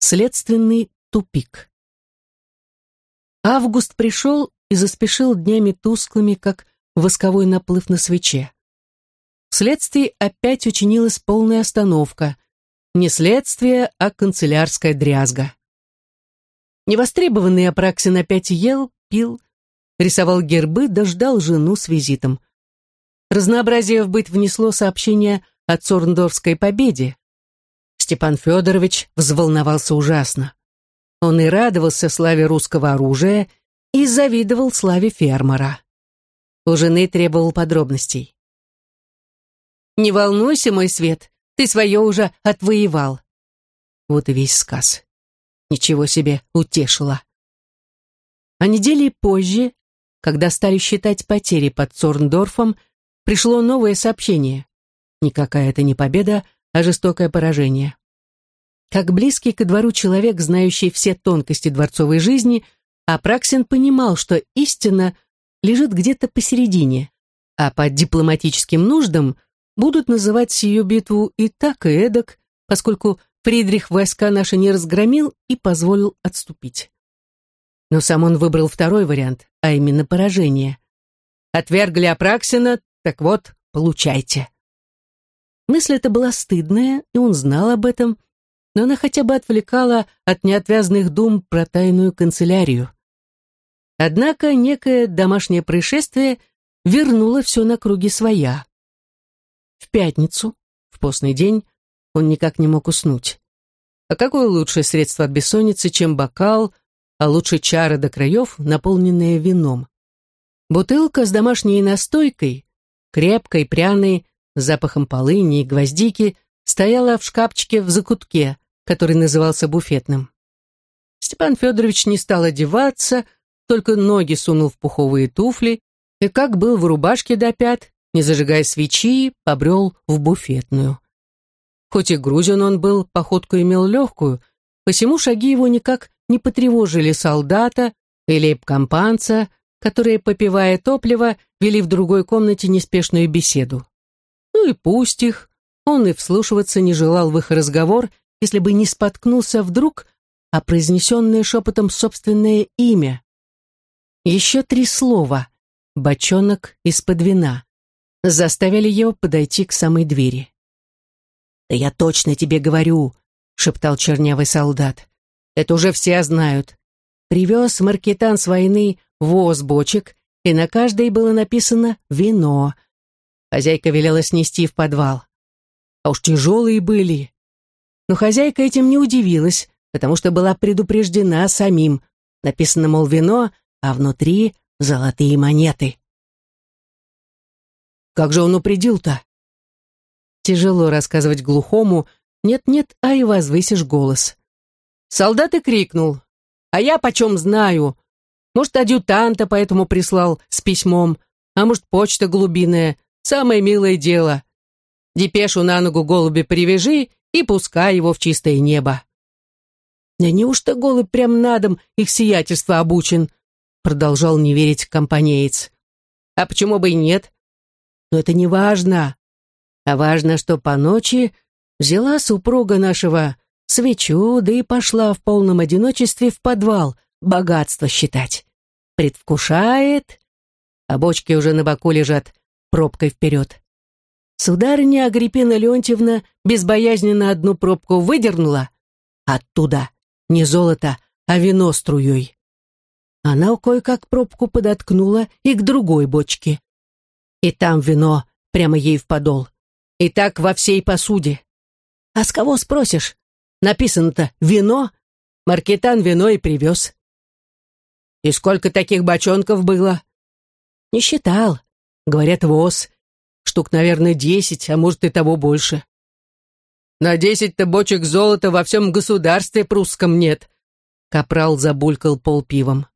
Следственный тупик. Август пришел и заспешил днями тусклыми, как восковой наплыв на свече. Вследствие опять учинилась полная остановка. Не следствие, а канцелярская дрязга. Невостребованный Апраксин опять ел, пил, рисовал гербы, дождал жену с визитом. Разнообразие в быт внесло сообщение о Цорндорфской победе. Степан Федорович взволновался ужасно. Он и радовался славе русского оружия, и завидовал славе фермера. У жены требовал подробностей. «Не волнуйся, мой свет, ты свое уже отвоевал». Вот и весь сказ. Ничего себе утешила. А недели позже, когда стали считать потери под Цорндорфом, пришло новое сообщение. Никакая это не победа, а жестокое поражение. Как близкий ко двору человек, знающий все тонкости дворцовой жизни, Апраксин понимал, что истина лежит где-то посередине, а по дипломатическим нуждам будут называть сию битву и так, и эдак, поскольку Фридрих войска наши не разгромил и позволил отступить. Но сам он выбрал второй вариант, а именно поражение. Отвергли Апраксина, так вот, получайте. Мысль эта была стыдная, и он знал об этом, но она хотя бы отвлекала от неотвязных дум про тайную канцелярию. Однако некое домашнее происшествие вернуло все на круги своя. В пятницу, в постный день, он никак не мог уснуть. А какое лучшее средство от бессонницы, чем бокал, а лучше чары до краев, наполненные вином? Бутылка с домашней настойкой, крепкой, пряной, запахом полыни и гвоздики, стояла в шкафчике в закутке, который назывался буфетным. Степан Федорович не стал одеваться, только ноги сунул в пуховые туфли и, как был в рубашке до пят, не зажигая свечи, побрел в буфетную. Хоть и грузен он был, походку имел легкую, посему шаги его никак не потревожили солдата или компанца, которые, попивая топливо, вели в другой комнате неспешную беседу. Ну и пусть их, он и вслушиваться не желал в их разговор, если бы не споткнулся вдруг, а произнесенное шепотом собственное имя. Еще три слова «бочонок из-под вина» заставили его подойти к самой двери. «Да я точно тебе говорю», — шептал чернявый солдат. «Это уже все знают. Привез маркетан с войны воз бочек, и на каждой было написано «вино». Хозяйка велела снести в подвал. А уж тяжелые были. Но хозяйка этим не удивилась, потому что была предупреждена самим. Написано, мол, вино, а внутри золотые монеты. Как же он упредил-то? Тяжело рассказывать глухому, нет-нет, а и возвысишь голос. Солдат и крикнул. А я почем знаю? Может, адъютанта поэтому прислал с письмом, а может, почта голубиная. Самое милое дело. Депешу на ногу голуби привяжи и пускай его в чистое небо. «Да неужто голубь прям на дом их сиятельство обучен?» продолжал не верить компанеец. «А почему бы и нет? Но это не важно. А важно, что по ночи взяла супруга нашего свечу, да и пошла в полном одиночестве в подвал богатство считать. Предвкушает, а бочки уже на боку лежат, пробкой вперед. Сударыня Агриппина Леонтьевна безбоязненно одну пробку выдернула. Оттуда не золото, а вино струей. Она кое-как пробку подоткнула и к другой бочке. И там вино прямо ей в подол. И так во всей посуде. А с кого спросишь? Написано-то «вино». Маркетан вино и привез. И сколько таких бочонков было? Не считал. Говорят, воз. Штук, наверное, десять, а может и того больше. На десять-то бочек золота во всем государстве прусском нет. Капрал забулькал полпивом.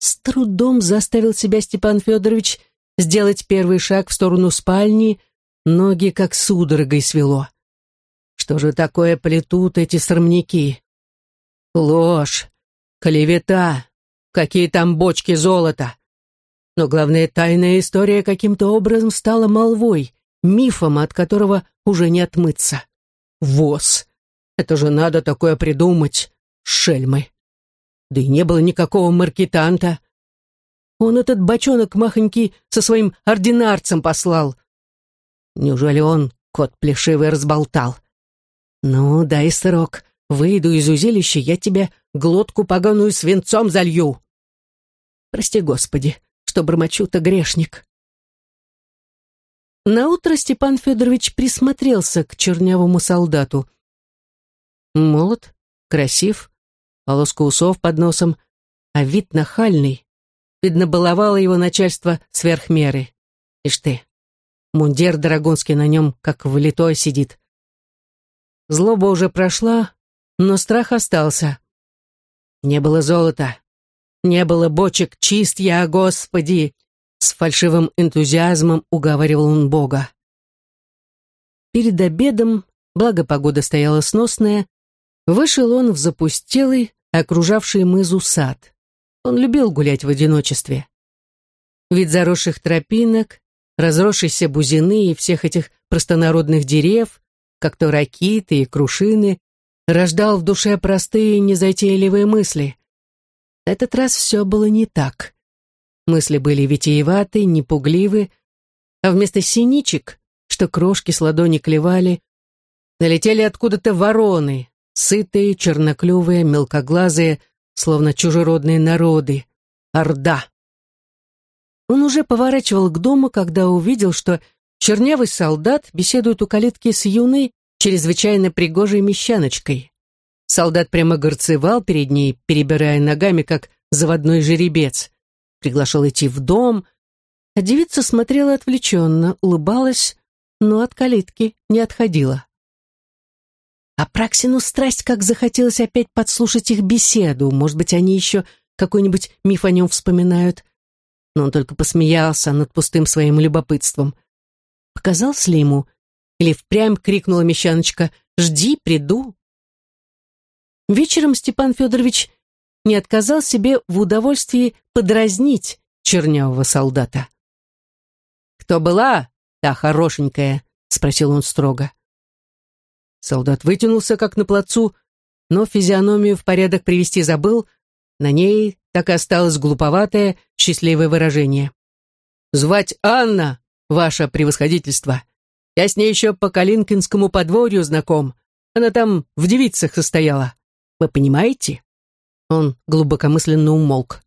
С трудом заставил себя Степан Федорович сделать первый шаг в сторону спальни, ноги как судорогой свело. Что же такое плетут эти срамники? Ложь, клевета, какие там бочки золота. Но главная тайная история каким-то образом стала молвой, мифом, от которого уже не отмыться. ВОЗ. Это же надо такое придумать, шельмы. Да и не было никакого маркетанта. Он этот бочонок махонький со своим ординарцем послал. Неужели он, кот плешивый, разболтал? Ну, дай срок. Выйду из узилища, я тебе глотку поганую свинцом залью. Прости, Господи, что бормочу-то грешник. Наутро Степан Федорович присмотрелся к чернявому солдату. Молод, красив, полоска усов под носом, а вид нахальный. Видно, баловало его начальство сверх меры. Ишь ты, мундир драгунский на нем, как влитой, сидит. Злоба уже прошла, но страх остался. Не было золота, не было бочек, чист я, Господи, с фальшивым энтузиазмом уговаривал он Бога. Перед обедом, благо погода стояла сносная, вышел он в запустелый, окружавший мызу сад. Он любил гулять в одиночестве. Вид заросших тропинок, разросшейся бузины и всех этих простонародных дерев, как то ракиты и крушины, рождал в душе простые незатейливые мысли. На этот раз все было не так. Мысли были витиеваты, непугливы, а вместо синичек, что крошки с ладони клевали, налетели откуда-то вороны, сытые, черноклювые, мелкоглазые, словно чужеродные народы. Орда. Он уже поворачивал к дому, когда увидел, что чернявый солдат беседует у калитки с юной, чрезвычайно пригожей мещаночкой. Солдат прямо горцевал перед ней, перебирая ногами, как заводной жеребец приглашал идти в дом, а девица смотрела отвлеченно, улыбалась, но от калитки не отходила. А Праксину страсть как захотелось опять подслушать их беседу, может быть, они еще какой-нибудь миф о нем вспоминают. Но он только посмеялся над пустым своим любопытством. Показалось ли ему? Или впрямь крикнула мещаночка «Жди, приду». Вечером Степан Федорович не отказал себе в удовольствии подразнить чернявого солдата. «Кто была, та хорошенькая?» — спросил он строго. Солдат вытянулся, как на плацу, но физиономию в порядок привести забыл, на ней так и осталось глуповатое, счастливое выражение. «Звать Анна, ваше превосходительство. Я с ней еще по Калинкинскому подворью знаком. Она там в девицах состояла. Вы понимаете?» Он глубокомысленно умолк.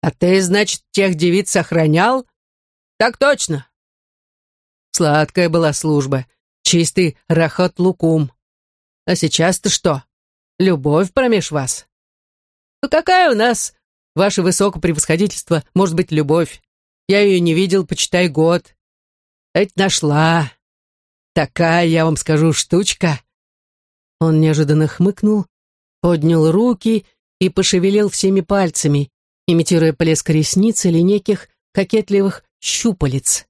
«А ты, значит, тех девиц охранял?» «Так точно!» Сладкая была служба, чистый рахот-лукум. А сейчас-то что? Любовь промеж вас? Ну какая у нас, ваше высокопревосходительство, может быть, любовь? Я ее не видел, почитай, год. Ведь нашла. Такая, я вам скажу, штучка. Он неожиданно хмыкнул, поднял руки и пошевелил всеми пальцами, имитируя плеск ресниц или неких кокетливых щупалец.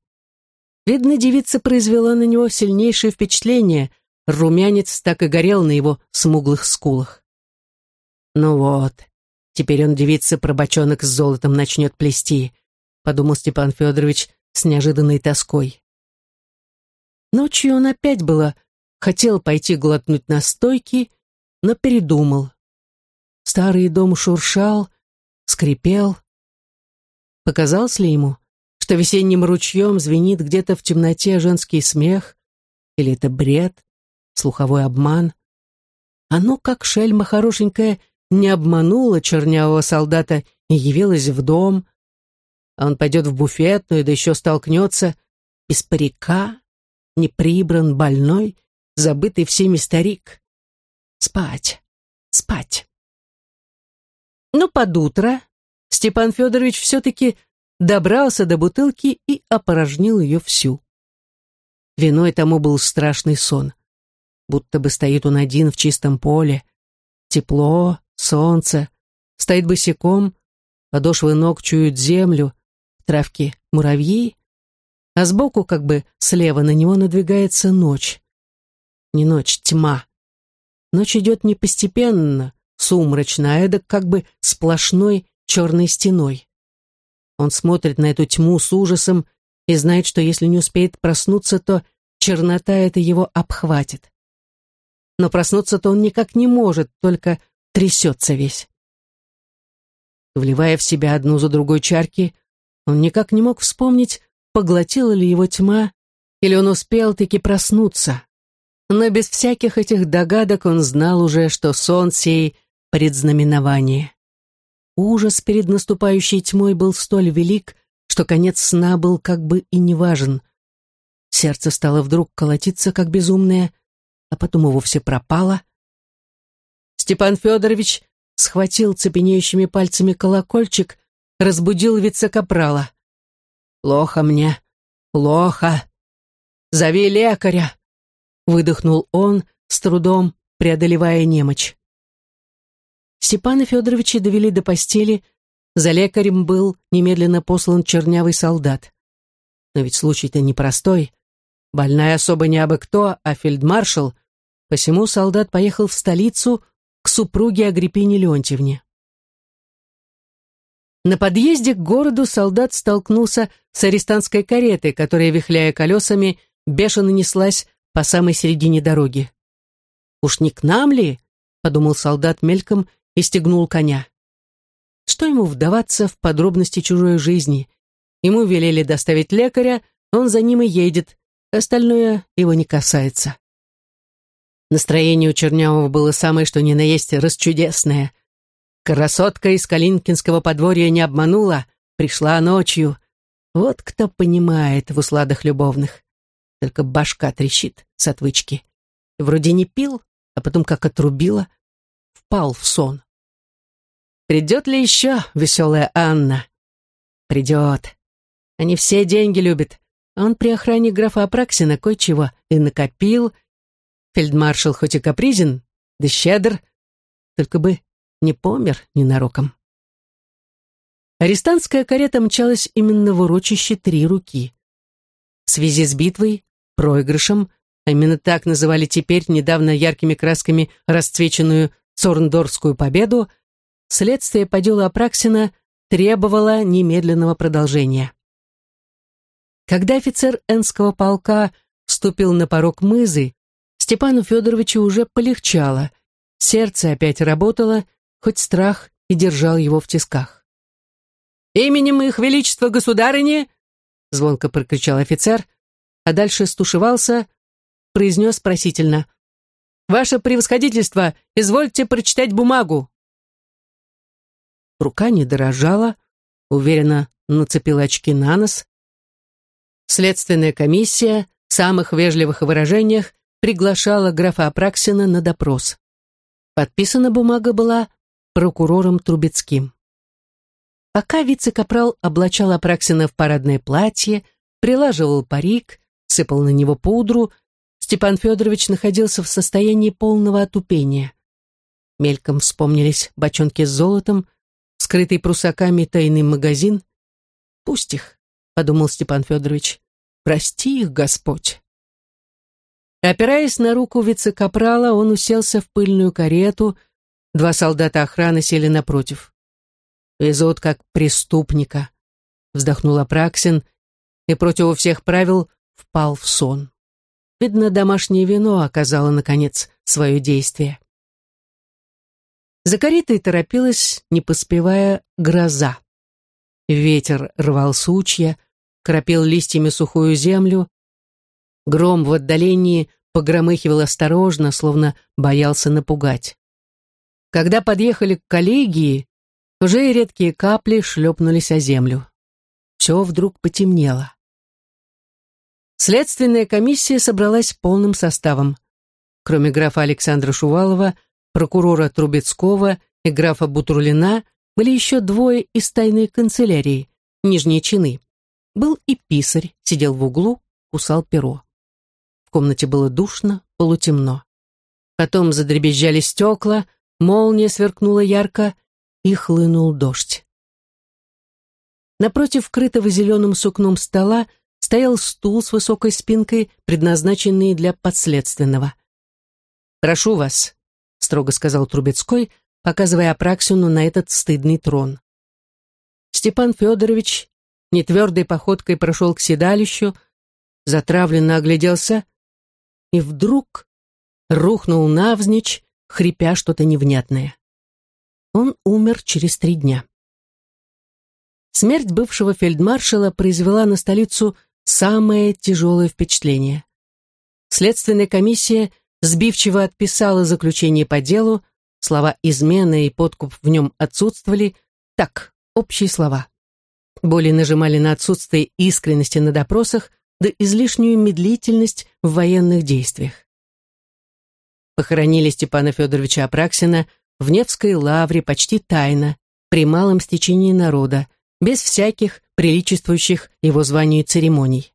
Видно, девица произвела на него сильнейшее впечатление, румянец так и горел на его смуглых скулах. «Ну вот, теперь он девица про бочонок с золотом начнет плести», подумал Степан Федорович с неожиданной тоской. Ночью он опять было хотел пойти глотнуть настойки, но передумал. Старый дом шуршал, скрипел. Показалось ли ему, что весенним ручьем звенит где-то в темноте женский смех? Или это бред, слуховой обман? Оно, как шельма хорошенькая, не обмануло чернявого солдата и явилось в дом. А он пойдет в буфетную, да еще столкнется без парика, неприбран, больной, забытый всеми старик. Спать, спать. Но под утро Степан Федорович все-таки добрался до бутылки и опорожнил ее всю. Виной тому был страшный сон. Будто бы стоит он один в чистом поле. Тепло, солнце, стоит босиком, подошвы ног чуют землю, травки муравьи, а сбоку, как бы слева на него надвигается ночь. Не ночь, тьма. Ночь идет не постепенно, сумрачно, а эдак как бы сплошной черной стеной. Он смотрит на эту тьму с ужасом и знает, что если не успеет проснуться, то чернота это его обхватит. но проснуться-то он никак не может, только трясется весь. Вливая в себя одну за другой чарки, он никак не мог вспомнить, поглотила ли его тьма, или он успел таки проснуться. Но без всяких этих догадок он знал уже, что сон сей — предзнаменование. Ужас перед наступающей тьмой был столь велик, что конец сна был как бы и не важен. Сердце стало вдруг колотиться, как безумное, а потом и вовсе пропало. Степан Федорович схватил цепенеющими пальцами колокольчик, разбудил вице-капрала. «Плохо мне, плохо. Зови лекаря!» Выдохнул он, с трудом преодолевая немочь. Степана Федоровича довели до постели, за лекарем был немедленно послан чернявый солдат. Но ведь случай-то непростой. Больная особо не абы кто, а фельдмаршал. Посему солдат поехал в столицу к супруге Агриппине Леонтьевне. На подъезде к городу солдат столкнулся с арестантской каретой, которая, вихляя колесами, бешено неслась по самой середине дороги. «Уж не к нам ли?» — подумал солдат мельком и стегнул коня. Что ему вдаваться в подробности чужой жизни? Ему велели доставить лекаря, он за ним и едет, остальное его не касается. Настроение у Чернявого было самое что ни на есть расчудесное. Красотка из Калинкинского подворья не обманула, пришла ночью. Вот кто понимает в усладах любовных. Только башка трещит с отвычки. Вроде не пил, а потом как отрубила, впал в сон. Придет ли еще веселая Анна? Придет. Они все деньги любят. Он при охране графа Апраксина кое-чего и накопил. Фельдмаршал хоть и капризен, да щедр, только бы не помер ненароком. Арестантская карета мчалась именно в урочище «Три руки». В связи с битвой, проигрышем, а именно так называли теперь недавно яркими красками расцвеченную Цорндорскую победу, следствие по делу Апраксина требовало немедленного продолжения. Когда офицер Энского полка вступил на порог мызы, Степану Федоровичу уже полегчало, сердце опять работало, хоть страх и держал его в тисках. «Именем их величества государыни!» — звонко прокричал офицер, а дальше стушевался, произнес просительно. «Ваше превосходительство, извольте прочитать бумагу!» Рука не дрожала, уверенно нацепила очки на нос. Следственная комиссия в самых вежливых выражениях приглашала графа Апраксина на допрос. Подписана бумага была прокурором Трубецким. Пока вице-капрал облачал Апраксина в парадное платье, прилаживал парик, сыпал на него пудру, Степан Федорович находился в состоянии полного отупения. Мельком вспомнились бочонки с золотом, скрытый прусаками тайный магазин. «Пусть их», — подумал Степан Федорович, — «прости их, Господь». Опираясь на руку вице-капрала, он уселся в пыльную карету, два солдата охраны сели напротив. «Везут как преступника», — вздохнул Апраксин и против всех правил впал в сон. Видно, домашнее вино оказало, наконец, свое действие. За торопилась, не поспевая, гроза. Ветер рвал сучья, кропил листьями сухую землю. Гром в отдалении погромыхивал осторожно, словно боялся напугать. Когда подъехали к коллегии, уже редкие капли шлепнулись о землю. Все вдруг потемнело. Следственная комиссия собралась полным составом. Кроме графа Александра Шувалова, прокурора Трубецкого и графа Бутурлина были еще двое из тайной канцелярии, нижние чины. Был и писарь, сидел в углу, кусал перо. В комнате было душно, полутемно. Потом задребезжали стекла, молния сверкнула ярко, и хлынул дождь. Напротив крытого зеленым сукном стола стоял стул с высокой спинкой, предназначенный для подследственного. «Прошу вас», строго сказал Трубецкой, показывая Апраксину на этот стыдный трон. Степан Федорович нетвердой походкой прошел к седалищу, затравленно огляделся и вдруг рухнул навзничь, хрипя что-то невнятное. Он умер через три дня. Смерть бывшего фельдмаршала произвела на столицу самое тяжелое впечатление. Следственная комиссия сбивчиво отписала заключение по делу, слова «измена» и «подкуп» в нем отсутствовали, так, общие слова. Более нажимали на отсутствие искренности на допросах, да излишнюю медлительность в военных действиях. Похоронили Степана Федоровича Апраксина в Невской лавре почти тайно, при малом стечении народа, без всяких приличествующих его званию церемоний.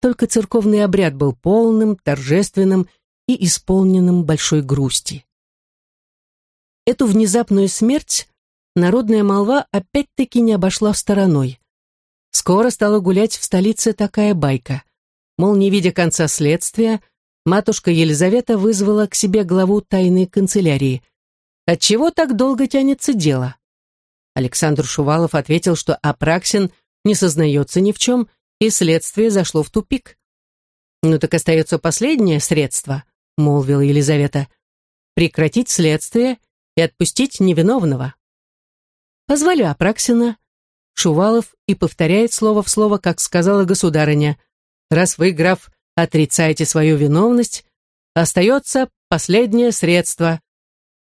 Только церковный обряд был полным, торжественным и исполненным большой грусти. Эту внезапную смерть народная молва опять-таки не обошла стороной. Скоро стала гулять в столице такая байка. Мол, не видя конца следствия, матушка Елизавета вызвала к себе главу тайной канцелярии. Отчего так долго тянется дело? Александр Шувалов ответил, что Апраксин не сознается ни в чем, и следствие зашло в тупик. «Ну так остается последнее средство», — молвила Елизавета, «прекратить следствие и отпустить невиновного». Позвали Апраксина, Шувалов и повторяет слово в слово, как сказала государыня. «Раз вы, граф, отрицаете свою виновность, остается последнее средство».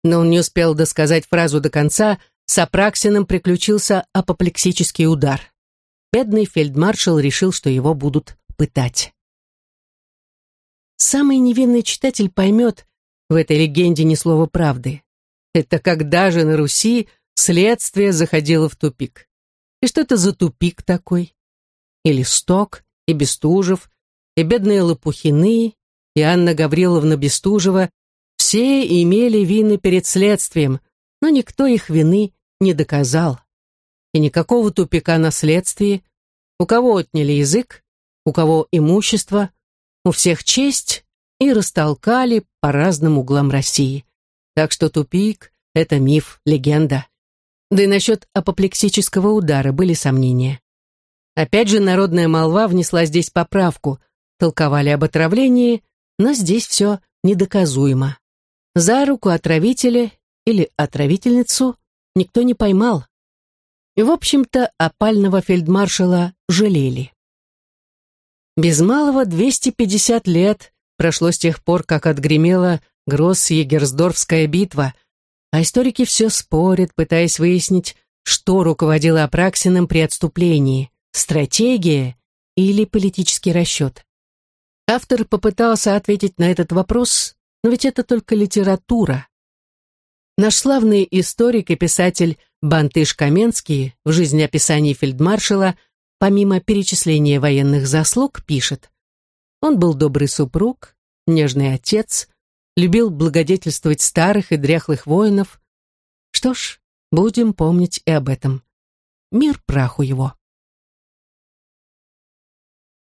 Но он не успел досказать фразу до конца, с Апраксиным приключился апоплексический удар. Бедный фельдмаршал решил, что его будут пытать. Самый невинный читатель поймет в этой легенде ни слова правды. Это когда же на Руси следствие заходило в тупик. И что это за тупик такой? И Листок, и Бестужев, и бедные Лопухины, и Анна Гавриловна Бестужева все имели вины перед следствием, но никто их вины не доказал. И никакого тупика на следствии. У кого отняли язык, у кого имущество, у всех честь и растолкали по разным углам России. Так что тупик — это миф, легенда. Да и насчет апоплексического удара были сомнения. Опять же, народная молва внесла здесь поправку, толковали об отравлении, но здесь все недоказуемо. За руку отравителя или отравительницу никто не поймал. И, в общем-то, опального фельдмаршала жалели. Без малого 250 лет прошло с тех пор, как отгремела Гросс-Егерсдорфская битва – а историки все спорят, пытаясь выяснить, что руководило Апраксиным при отступлении – стратегия или политический расчет. Автор попытался ответить на этот вопрос, но ведь это только литература. Наш славный историк и писатель Бантыш Каменский в жизнеописании фельдмаршала, помимо перечисления военных заслуг, пишет «Он был добрый супруг, нежный отец, любил благодетельствовать старых и дряхлых воинов. Что ж, будем помнить и об этом. Мир праху его.